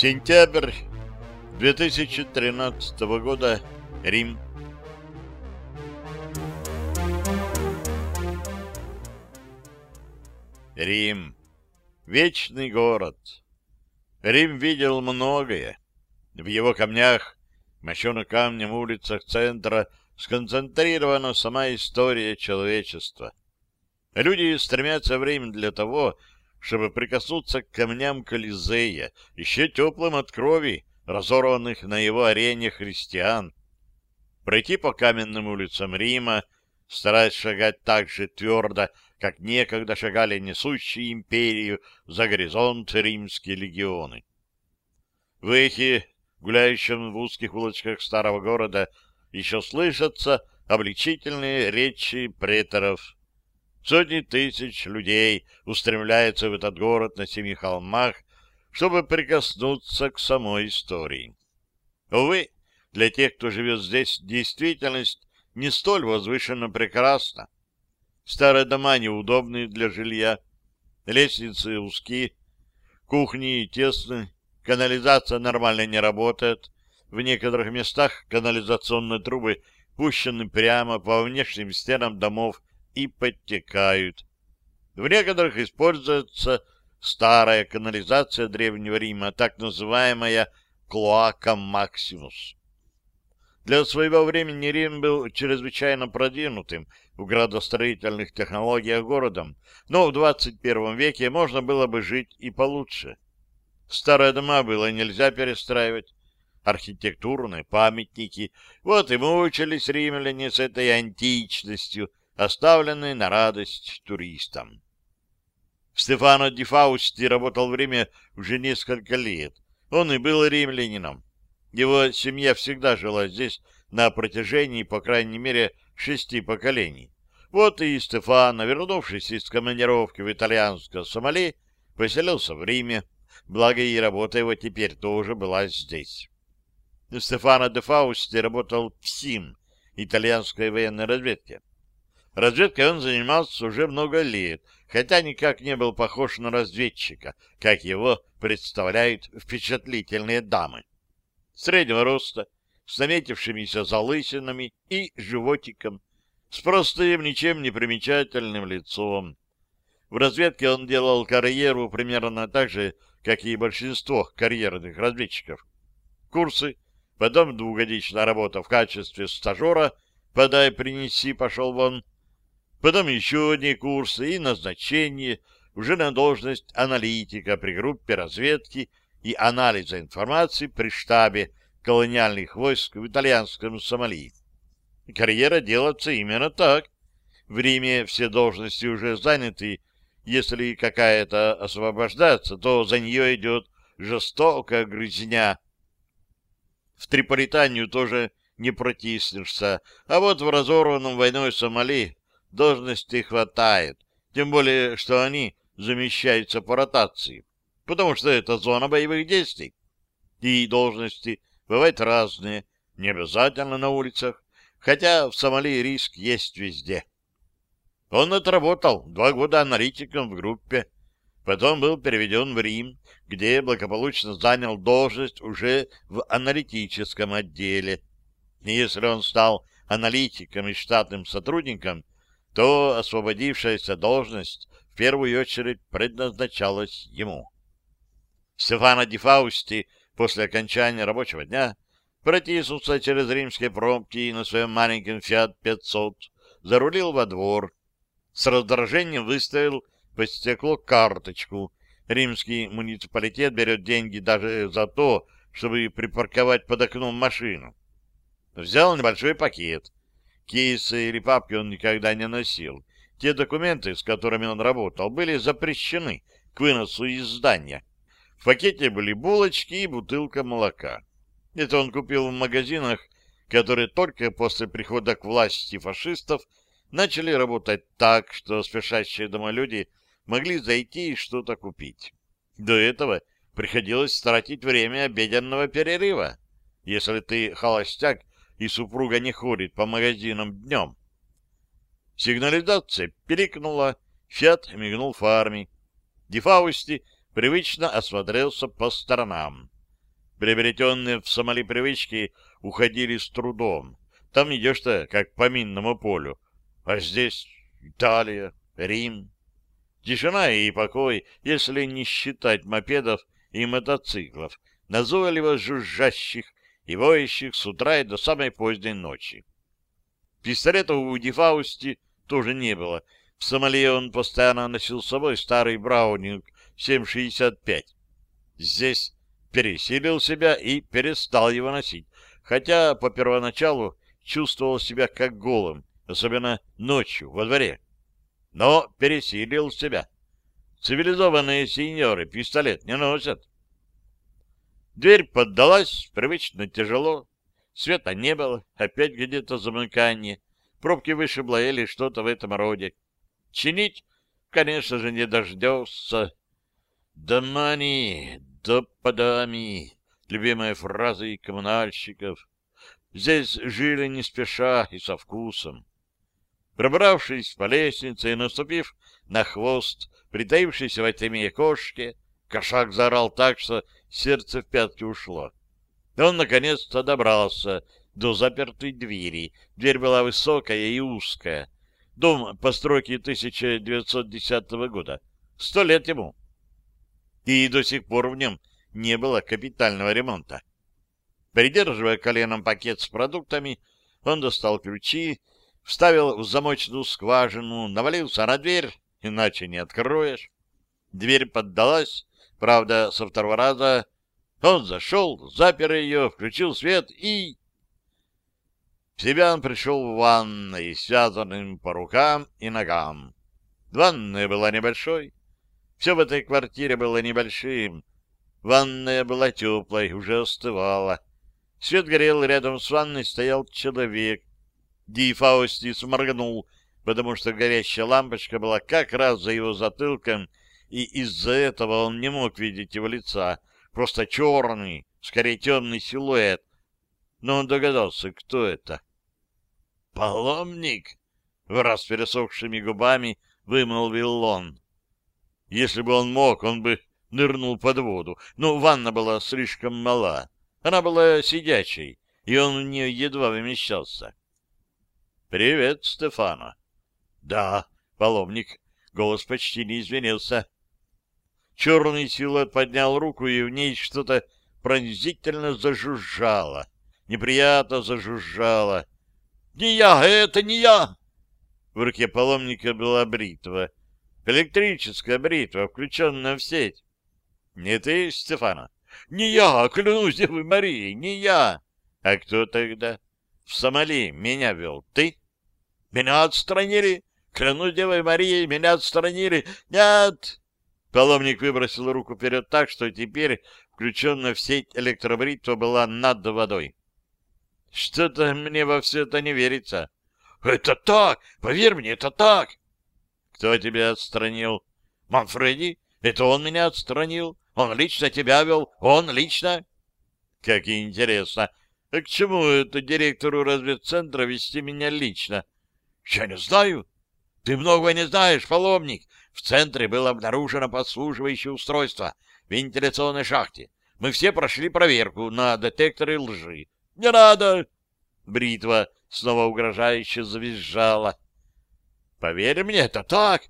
Сентябрь 2013 года. Рим. Рим. Вечный город. Рим видел многое. В его камнях, мощенных камнем улицах центра, сконцентрирована сама история человечества. Люди стремятся в Рим для того, чтобы прикоснуться к камням Колизея, еще теплым от крови, разорванных на его арене христиан, пройти по каменным улицам Рима, стараясь шагать так же твердо, как некогда шагали несущие империю за горизонт римские легионы. В эхе, гуляющем в узких улочках старого города, еще слышатся обличительные речи преторов. Сотни тысяч людей устремляются в этот город на семи холмах, чтобы прикоснуться к самой истории. Увы, для тех, кто живет здесь, действительность не столь возвышенно прекрасна. Старые дома неудобны для жилья, лестницы узкие, кухни тесны, канализация нормально не работает, в некоторых местах канализационные трубы пущены прямо по внешним стенам домов и подтекают. В некоторых используется старая канализация Древнего Рима, так называемая клоака Максимус. Для своего времени Рим был чрезвычайно продвинутым в градостроительных технологиях городом, но в 21 веке можно было бы жить и получше. Старые дома было нельзя перестраивать, архитектурные памятники, вот и мучились римляне с этой античностью, оставленной на радость туристам. Стефано Ди Фаусти работал в Риме уже несколько лет. Он и был римлянином. Его семья всегда жила здесь на протяжении, по крайней мере, шести поколений. Вот и Стефано, вернувшись из командировки в итальянское Сомали, поселился в Риме, благо и работа его теперь тоже была здесь. Стефано де Фаусти работал в СИМ, итальянской военной разведке. Разведкой он занимался уже много лет, хотя никак не был похож на разведчика, как его представляют впечатлительные дамы. Среднего роста, с наметившимися залысинами и животиком, с простым, ничем не примечательным лицом. В разведке он делал карьеру примерно так же, как и большинство карьерных разведчиков. Курсы, потом двухгодичная работа в качестве стажера «подай, принеси, пошел вон», потом еще одни курсы и назначение уже на должность аналитика при группе разведки и анализа информации при штабе колониальных войск в итальянском Сомали. Карьера делается именно так. В Риме все должности уже заняты, если какая-то освобождается, то за нее идет жестокая грызня. В Триполитанию тоже не протиснешься, а вот в разорванном войной Сомали должностей хватает, тем более, что они замещаются по ротации, потому что это зона боевых действий. И должности бывают разные, не обязательно на улицах, хотя в Сомали риск есть везде. Он отработал два года аналитиком в группе, потом был переведен в Рим, где благополучно занял должность уже в аналитическом отделе. И если он стал аналитиком и штатным сотрудником, то освободившаяся должность в первую очередь предназначалась ему. Стефано Ди Фаусти после окончания рабочего дня протиснулся через римские пробки на своем маленьком Фиат 500, зарулил во двор, с раздражением выставил по стеклу карточку. Римский муниципалитет берет деньги даже за то, чтобы припарковать под окном машину. Взял небольшой пакет, Кейсы или папки он никогда не носил. Те документы, с которыми он работал, были запрещены к выносу из здания. В пакете были булочки и бутылка молока. Это он купил в магазинах, которые только после прихода к власти фашистов начали работать так, что спешащие дома люди могли зайти и что-то купить. До этого приходилось тратить время обеденного перерыва. Если ты холостяк, и супруга не ходит по магазинам днем. Сигнализация перекнула, Фиат мигнул фарми. Дефаусти привычно осмотрелся по сторонам. Приобретенные в Сомали привычки уходили с трудом. Там идешь-то, как по минному полю. А здесь Италия, Рим. Тишина и покой, если не считать мопедов и мотоциклов, назойливо жужжащих и воющих с утра и до самой поздней ночи. Пистолета у Дифаусти тоже не было. В Сомали он постоянно носил с собой старый Браунинг 7,65. Здесь пересилил себя и перестал его носить, хотя по первоначалу чувствовал себя как голым, особенно ночью во дворе. Но пересилил себя. Цивилизованные сеньоры пистолет не носят. Дверь поддалась, привычно тяжело. Света не было, опять где-то замыкание. Пробки вышибло или что-то в этом роде. Чинить, конечно же, не дождешься. «Домани, да подами!» — любимая фраза коммунальщиков. Здесь жили не спеша и со вкусом. Пробравшись по лестнице и наступив на хвост притаившейся во тьме кошки, кошак заорал так, что сердце в пятки ушло. Он наконец-то добрался до запертой двери. Дверь была высокая и узкая. Дом постройки 1910 года. Сто лет ему. И до сих пор в нем не было капитального ремонта. Придерживая коленом пакет с продуктами, он достал ключи, вставил в замочную скважину, навалился на дверь, иначе не откроешь. Дверь поддалась, правда, со второго раза. Он зашел, запер ее, включил свет и... В себя он пришел в ванной, связанным по рукам и ногам. Ванная была небольшой. Все в этой квартире было небольшим. Ванная была теплой, уже остывала. Свет горел, рядом с ванной стоял человек. Ди Фаусти сморгнул, потому что горящая лампочка была как раз за его затылком, и из-за этого он не мог видеть его лица. Просто черный, скорее темный силуэт. Но он догадался, кто это. «Паломник!» — в раз пересохшими губами вымолвил он. Если бы он мог, он бы нырнул под воду, но ванна была слишком мала. Она была сидячей, и он в нее едва вымещался. — Привет, Стефана. — Да, паломник. Голос почти не извинился. Черный силуэт поднял руку, и в ней что-то пронзительно зажужжало. Неприятно зажужжало. — Не я, это не я! В руке паломника была бритва. Электрическая бритва, включенная в сеть. — Не ты, Стефана? Не я, клянусь Девой Марией, не я. А кто тогда? В Сомали меня вел. Ты? Меня отстранили. Клянусь Девой Марией, меня отстранили. Нет. Паломник выбросил руку вперед так, что теперь включенная в сеть электробритва была над водой. Что-то мне во все это не верится. Это так! Поверь мне, это так! Кто тебя отстранил? Манфреди? Это он меня отстранил. Он лично тебя вел? Он лично? Как интересно. А к чему это директору разведцентра вести меня лично? Я не знаю. Ты много не знаешь, паломник. В центре было обнаружено подслуживающее устройство в вентиляционной шахте. Мы все прошли проверку на детекторы лжи. Не надо! Бритва снова угрожающе завизжала. Поверь мне, это так.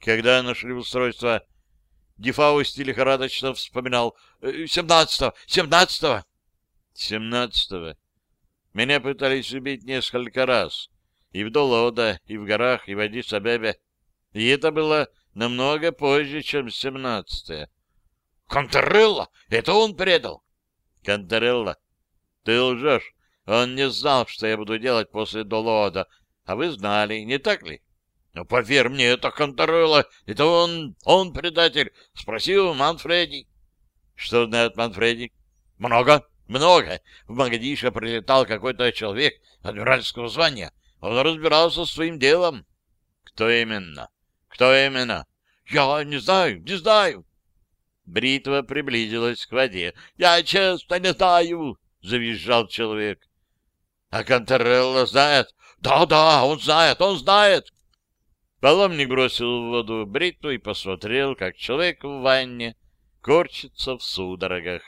Когда нашли устройство, Дефаусти лихорадочно вспоминал. «Э, «Семнадцатого! Семнадцатого!» «Семнадцатого!» Меня пытались убить несколько раз. И в Долода, и в горах, и в Адис-Абебе. И это было намного позже, чем семнадцатое. «Конторелло! Это он предал!» «Конторелло! Ты лжешь! Он не знал, что я буду делать после Долода, а вы знали, не так ли?» Но поверь мне, это Конторелло, это он, он предатель. Спросил Манфреди. Что знает Манфреди? Много, много. В Магадише прилетал какой-то человек адмиральского звания. Он разбирался своим делом. Кто именно? Кто именно? Я не знаю, не знаю. Бритва приблизилась к воде. Я честно не знаю, завизжал человек. А Конторелло знает? Да-да, он знает, он знает. Паломник бросил в воду бритву и посмотрел, как человек в ванне корчится в судорогах.